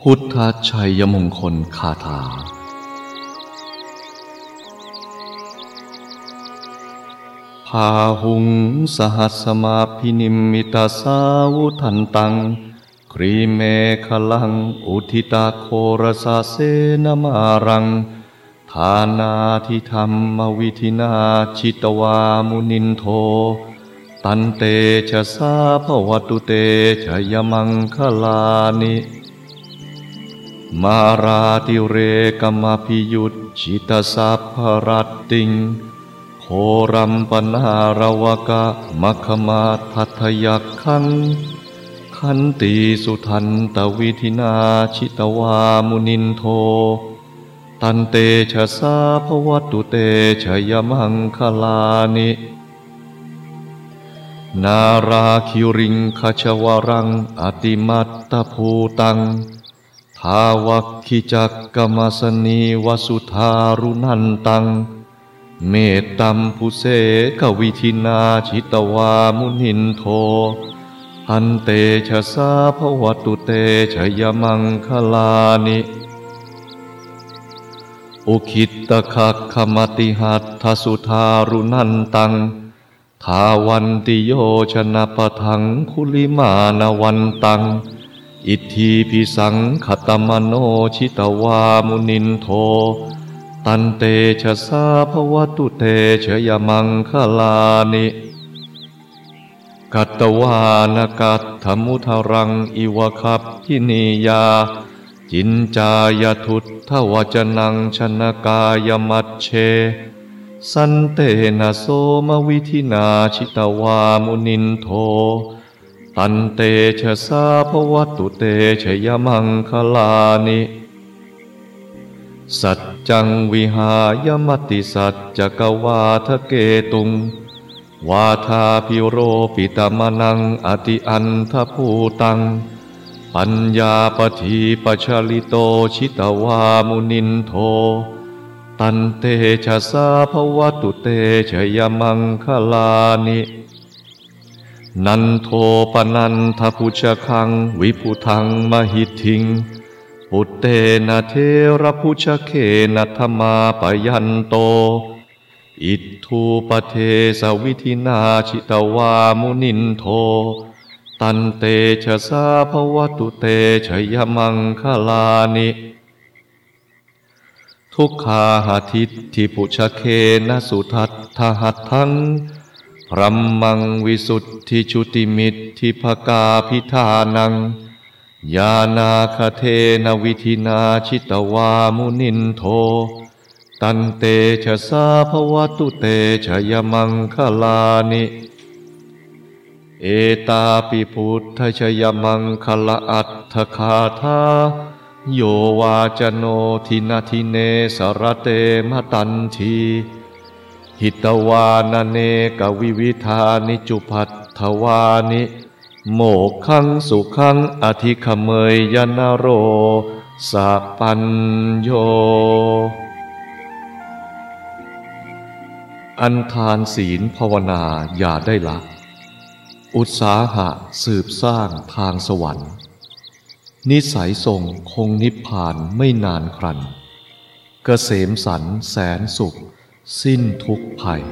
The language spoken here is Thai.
พุทธชัยมงคลคาถา พาหุงสหัสมาพินิมมิตาสาวุทันตังครีเมฆลัง อุทิตาโครสาเสนมารัง ทานาทิธรรมวิธินาชิตวามุนินโท ตันเตชะสาภวตุเตชยมังคลานิ มาราติเรกมพิยุตจิตสัพพรัตติงโครัมปนารวกะมัคมาทัทยักขัง ขันติสุทันตวิธินาชิตวามุนินโท ตันเตชะสาภวัตุเตชยมังคลานิ นาราคิริงขชวรัง อติมัตตภูตัง ทาวักขิจักกมสนีวสุธารุนันตัง เมตตัมพุเสกวิธินาชิตวามุนินโท อันเตชะสาภวตุเตชยมังคลานิอุคิตตะคักขมติหัตทสุธารุนันตัง ทาวันติโยชนะปะทังคุลิมานวันตัง อิทธิพิสังขตมโนชิตวามุนินโท ตันเตชะสาภวตุเตชยมังคลานิกัตวานกัตถมุทรังอิวคับพินียา จินจายทุตทวจนังชนกายมัตเช สันเตนะโสมวิธินาชิตวามุนินโท ตันเตชะสาภวัตุเตชยมังคลานิ สัจจังวิหายมติสัจจกวาทเกตุง วาทาพิโรปิตมนังอติอันทภูตัง ปัญญาปทีปชลิโตชิตวามุนินโท ตันเตชะสาภวตุเตชยมังคลานินันโทปนันทพุชคัง วิพุทังมหิทิง ปุตเตนะเทระภุชะเคนะ ทะมาปะยันโต อิทธูปะเทสะวิธินาชิตะวามุนินโท ตันเตชะสา ภะวะตุเต ชะยะมังคะลานิ ทุคคาหะทิฏฐิภุชะเคนะสุทัฏฐะหัตถังพรัหมังวิสุทธิชุติมิทธิพะกาภิธานัง ยานาคเทนวิธินาชิตวามุนินโท ตันเตชะสาภวตุเตชยมังคลานิ เอตาปิพุทธชยมังคลอัตถคาธา โยวาจโนทินาทิเนสรเตมตันทีหิตวานเนกวิวิธานิจุพัทถวานิ โมขังสุขังอธิขเมยยนโรสัปัญโย อันทานศีลภาวนาอย่าได้ละ อุตสาหะสืบสร้างทางสวรรค์ นิสัยทรงคงนิพพานไม่นานครันเกษมสันแสนสุข สิ้นทุกภัย